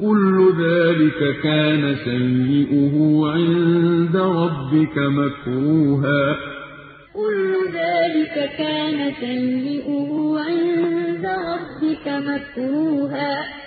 كُلُّ ذَٰلِكَ كَانَ سَيِّئُهُ عِندَ رَبِّكَ مَكْرُوهًا. كُلُّ ذَٰلِكَ كَانَ سَيِّئُهُ عِندَ رَبِّكَ مَكْرُوهًا.